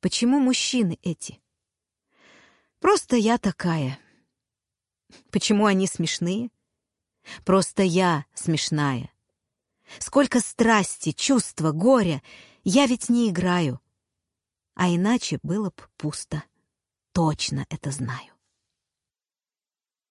Почему мужчины эти? Просто я такая. Почему они смешные? Просто я смешная. Сколько страсти, чувства, горя. Я ведь не играю. А иначе было б пусто. Точно это знаю.